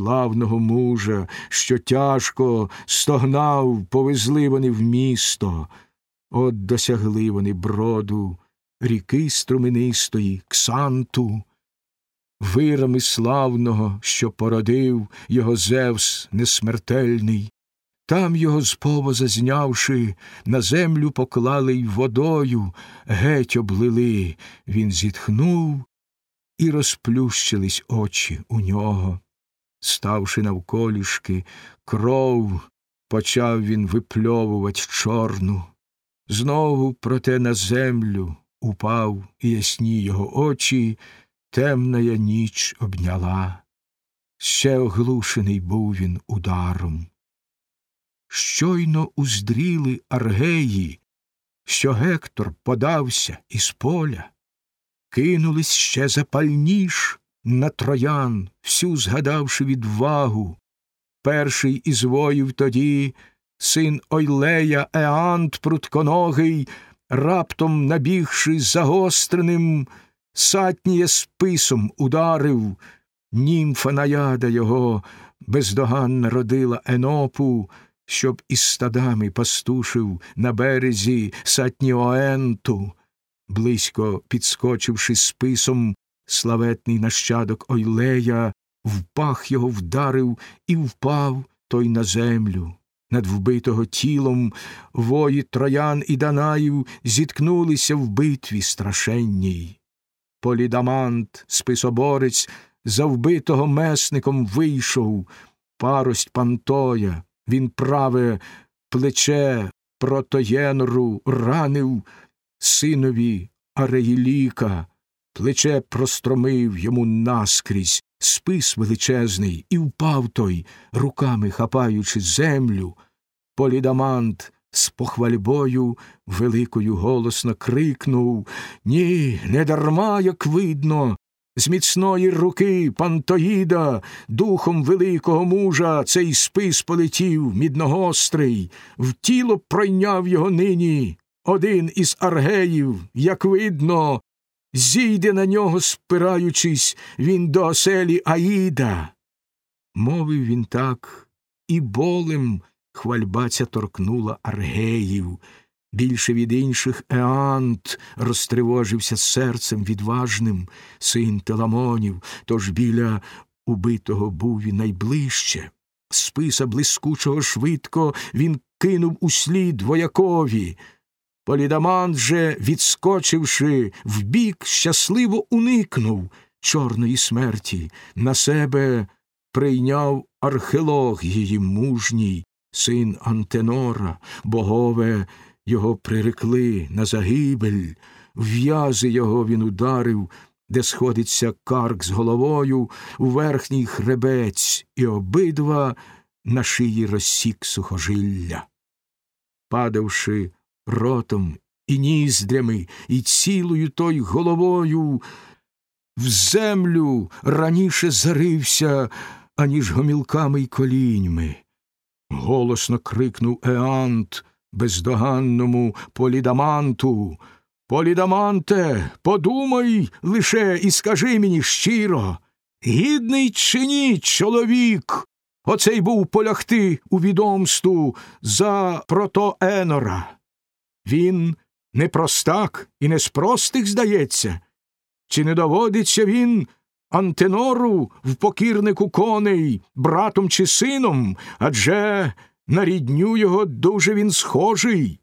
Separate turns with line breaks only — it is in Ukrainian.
славного мужа, що тяжко стогнав, повезли вони в місто. От досягли вони броду, ріки струменистої, Ксанту, вирами славного, що породив його Зевс несмертельний. Там його з повоза знявши, на землю поклали й водою, геть облили. Він зітхнув, і розплющились очі у нього. Ставши навколішки, кров почав він випльовувать чорну. Знову, проте, на землю упав і ясні його очі, темная ніч обняла. Ще оглушений був він ударом. Щойно уздріли аргеї, що Гектор подався із поля, кинулись ще запальніш на троян, всю згадавши відвагу. Перший із воїв тоді, син Ойлея Еант прутконогий, раптом набігши загостреним, сатніє списом ударив, німфа наяда його бездоганна родила Енопу, щоб із стадами пастушив на березі Сатніоенту, близько підскочивши списом, славетний нащадок Ойлея, в пах його вдарив і впав той на землю. Над вбитого тілом вої троян і Данаїв зіткнулися в битві страшенній. Полідамант, списоборець, за вбитого месником вийшов, парость Пантоя, він праве плече протоєнору ранив синові Ареїліка, плече простромив йому наскрізь спис величезний, і впав той, руками хапаючи землю. Полідамант з похвальбою великою голосно крикнув Ні, не дарма, як видно, з міцної руки Пантоїда, духом великого мужа, цей спис полетів мідногострий, в тіло пройняв його нині. Один із аргеїв, як видно, зійде на нього, спираючись, він до оселі Аїда. Мовив він так, і болем хвальба ця торкнула аргеїв. Більше від інших Еант розтривожився серцем відважним син Теламонів, тож біля убитого був він найближче. Списа блискучого швидко він кинув услід воякові. Полідамант же, відскочивши вбік, щасливо уникнув чорної смерті, на себе прийняв архелог її мужній, син Антенора, богове його прирекли на загибель, в'язи його він ударив, де сходиться карк з головою, у верхній хребець, і обидва на шиї розсік сухожилля. Падавши ротом і ніздрями, і цілою той головою, в землю раніше зарився, аніж гомілками й коліньми. Голосно крикнув Еант бездоганному полідаманту. Полідаманте, подумай лише і скажи мені щиро, гідний чи ні чоловік, оцей був полягти у відомсту за протоенора. Він не простак і не з простих, здається. Чи не доводиться він Антенору в покірнику коней, братом чи сином, адже на рідню його дуже він схожий.